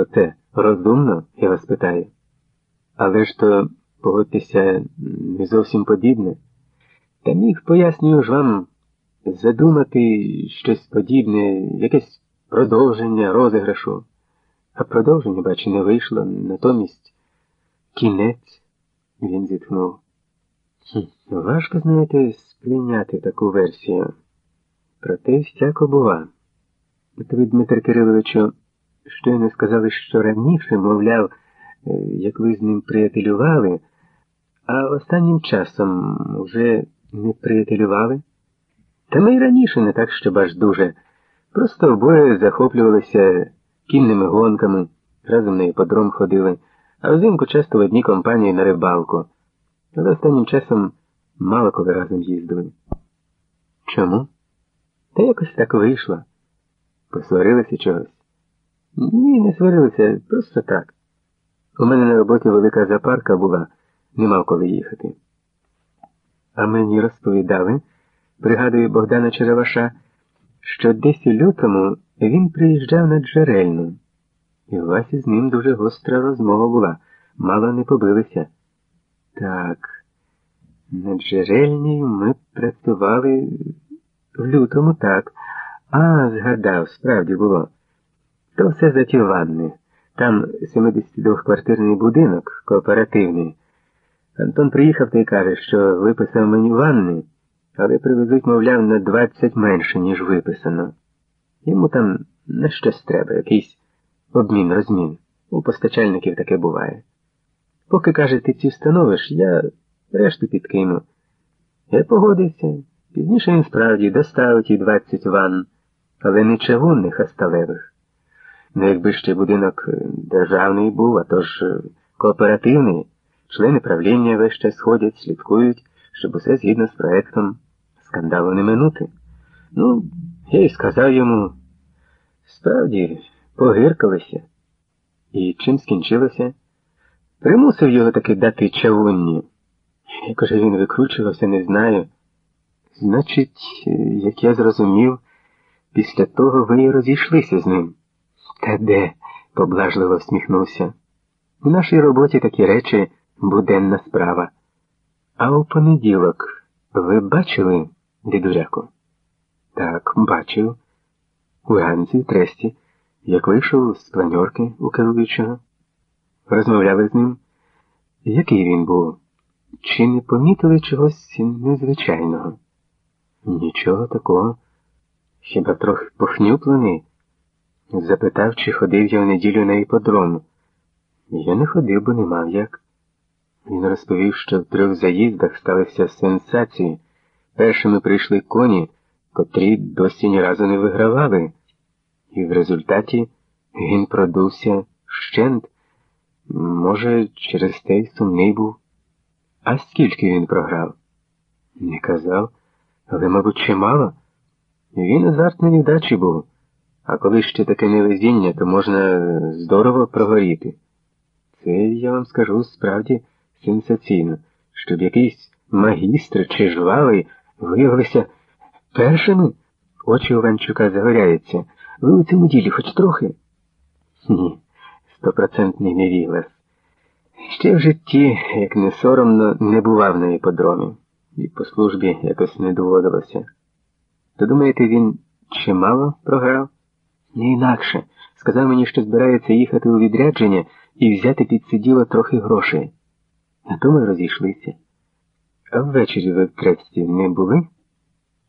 То це розумно, я вас питаю. Але ж то, погодьтеся, не зовсім подібне. Та міг, пояснюю ж вам, задумати щось подібне, якесь продовження розіграшу. А продовження, бачу, не вийшло, натомість кінець, він зітхнув. Важко, знаєте, сприйняти таку версію. Проте всяко бува. От ви, Дмитре Кириловичу, щойно сказали, що раніше, мовляв, е, як ви з ним приятелювали, а останнім часом вже не приятелювали? Та ми й раніше не так, що аж дуже. Просто обоє захоплювалися кінними гонками, разом на іподром ходили, а взимку часто в одній компанії на рибалку. Але останнім часом мало коли разом їздили. Чому? Та якось так вийшло. Посварилися чогось? Ні, не сварилися, просто так. У мене на роботі велика запарка була, не мав коли їхати. А мені розповідали, пригадує Богдана Череваша, що десь у лютому він приїжджав на джерельну, і у вас із ним дуже гостра розмова була, мало не побилися. Так, на джерельній ми працювали в лютому, так. А, згадав, справді було. То все за ті ванни. Там 72-квартирний будинок кооперативний. Антон приїхав та й каже, що виписав мені ванни, але привезуть, мовляв, на 20 менше, ніж виписано. Йому там на щось треба, якийсь обмін, розмін. У постачальників таке буває. Поки, каже, ти ці встановиш, я решту підкину. Я погодився. Пізніше він справді доставив ті 20 ванн, але не чавунних, а сталевих. Ну, якби ще будинок державний був, а то ж кооперативний, члени правління весь час ходять, слідкують, щоб усе згідно з проектом скандалу не минути. Ну, я й сказав йому, справді, погиркалися. І чим скінчилося? Примусив його таки дати чавунні. Як же він викручувався, не знаю. Значить, як я зрозумів, після того ви розійшлися з ним. Та де? поблажливо всміхнувся. У нашій роботі такі речі буденна справа. А у понеділок ви бачили дідуряку? Так, бачив. У Ганзі, в тресті, як вийшов з планьорки у керуючого. Розмовляли з ним. Який він був? Чи не помітили чогось незвичайного? Нічого такого. Хіба трохи похнюплений? Запитав, чи ходив я в неділю на іподром. Я не ходив, бо не мав як. Він розповів, що в трьох заїздах сталися сенсації. Першими прийшли коні, котрі досі ні разу не вигравали, і в результаті він продувся щент. Може, через те й сумний був. А скільки він програв? Не казав, але, мабуть, чимало. Він азартної вдачі був, а коли ще таке невезіння, то можна здорово прогоріти. Це, я вам скажу, справді сенсаційно, щоб якийсь магістр чи жвавий виявилися першими. Очі Ованчука загоряються. Ви у цьому ділі хоч трохи? Ні, стопроцентний невіглас. Ще в житті, як не соромно, не бував на іподромі, і по службі якось не доводилося. То думаєте, він чимало програв? Не інакше. Сказав мені, що збирається їхати у відрядження і взяти під сиділо трохи грошей. На тому й розійшлися. А ввечері ви в тресті не були?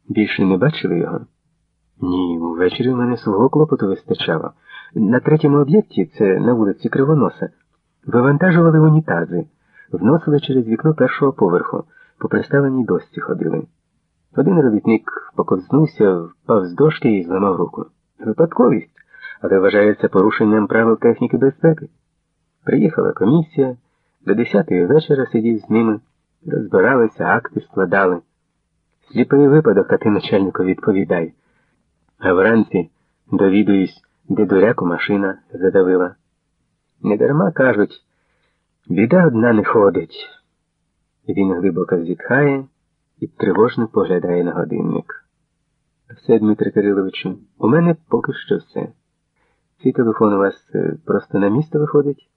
Більше не бачили його? Ні, увечері в мене свого клопоту вистачало. На третьому об'єкті, це на вулиці Кривоноса, вивантажували унітази, вносили через вікно першого поверху, по приставленій досці ходили. Один робітник поковзнувся, впав з дошки і зламав руку. Випадковість, але вважається порушенням правил техніки безпеки. Приїхала комісія, до десятої вечора сидів з ними, розбиралися, акти складали. Сліпий випадок, а ти начальнику відповідай. А вранці довідуюсь, де дуряку машина задавила. Недарма кажуть, біда одна не ходить. Він глибоко зітхає і тривожно поглядає на годинник. Все, Дмитре Кириловичу, у мене поки що все. Цей телефон у вас е, просто на місто виходить?